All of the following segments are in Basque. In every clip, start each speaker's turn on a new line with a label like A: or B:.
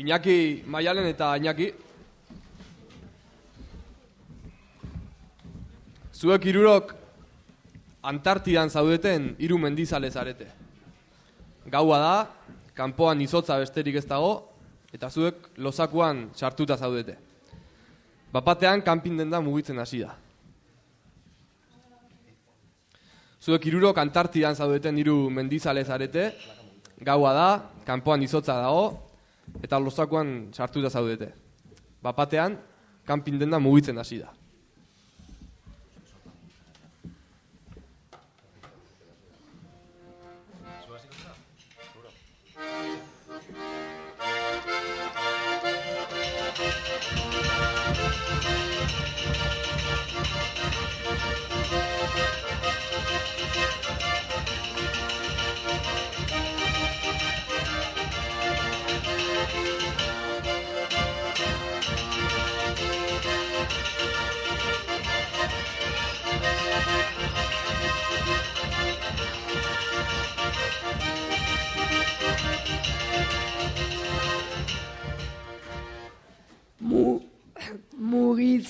A: Iñaki Maialen eta Iñaki. Zuek irurok Antartidan zaudeten hiru mendizale zarete. Gaua da, kanpoan izotza besterik ez dago, eta zuek lozakuan sartuta zaudete. Bapatean kanpin denda mugitzen hasi da. Zuek irurok Antartidan zaudeten hiru mendizale zarete. Gaua da, kanpoan izotza dago, eta lozakoan sartuta zaudete. Bapatean, kanpin denda mugitzen hasi da.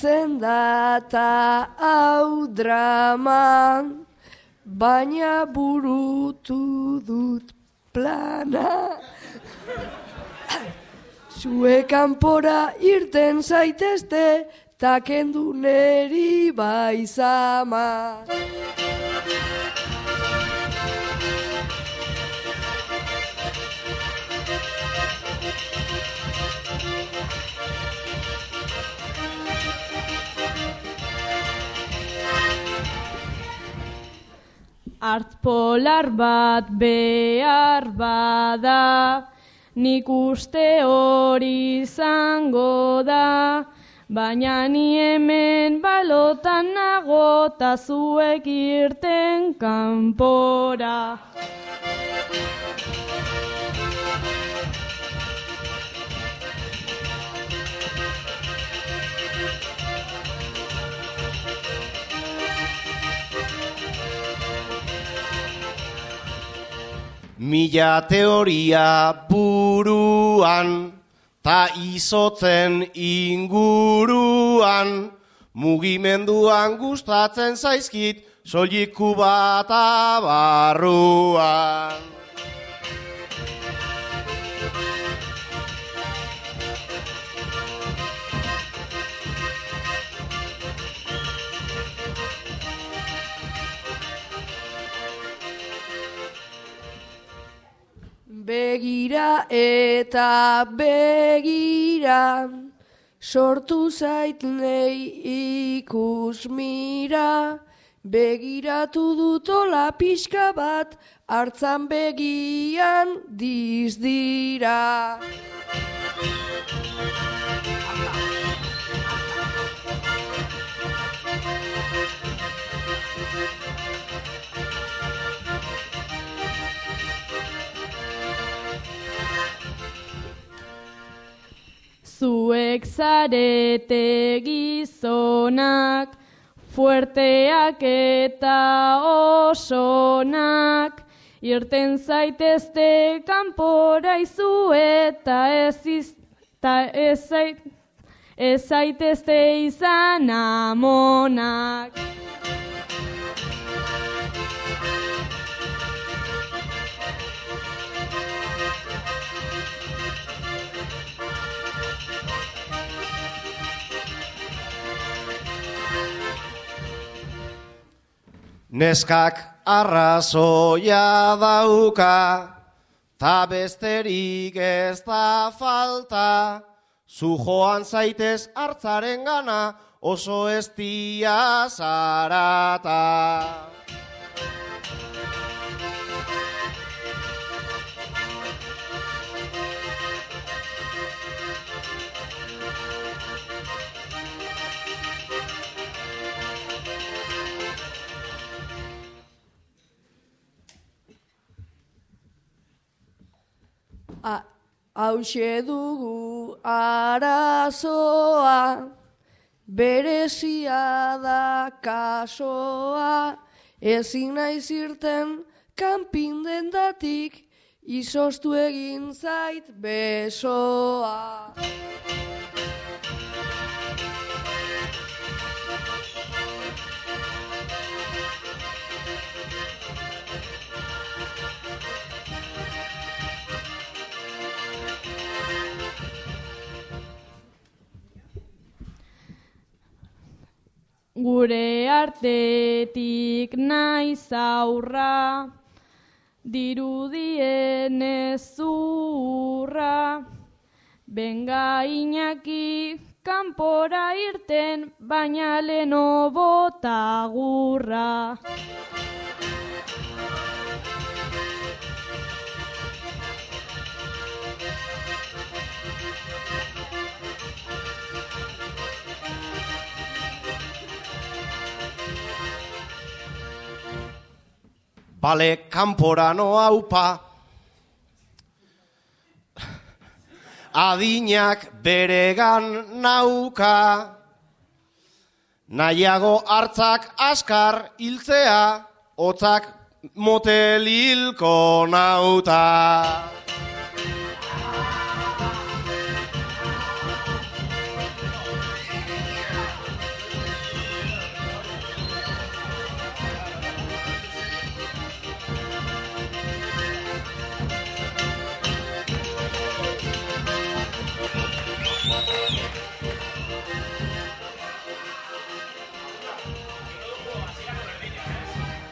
B: Mugitzen da ta hau drama, baina burutu dut plana. Zue kanpora irten zaitezte, ta kendu neri baizama.
C: Art polar bat behar bada, nik uste hori izango da, baina ni hemen balotan nago zuek irten kanpora.
D: Mila teoria buruan, ta izotzen inguruan, mugimenduan gustatzen zaizkit, soiliku bat abarruan.
B: Begira eta begira, sortu zait nei ikus mira, begiratu dutola pixka bat, hartzan begian dizdira.
C: Zuek zarete gizonak, fuerteak eta osonak, irten zaitezte kanpora izu eta ez, iz, ta ez, zait, ez zaitezte izan amonak.
D: Neskak arrazoia dauka, ta besterik ez da falta, zu joan zaitez hartzaren gana, oso ez dia zarata.
B: Hauxe dugu arazoa, berezia da kasoa, ezin naiz irten kanpin dendatik, izostu egin zait besoa.
C: Gure artetik naiz aurra, dirudien ezurra. Benga Iñaki kanpora irten, baina leno bota
D: Bale, kanpora noa upa. Adinak beregan nauka. Nahiago hartzak askar hiltzea, hotzak motel hilko nauta.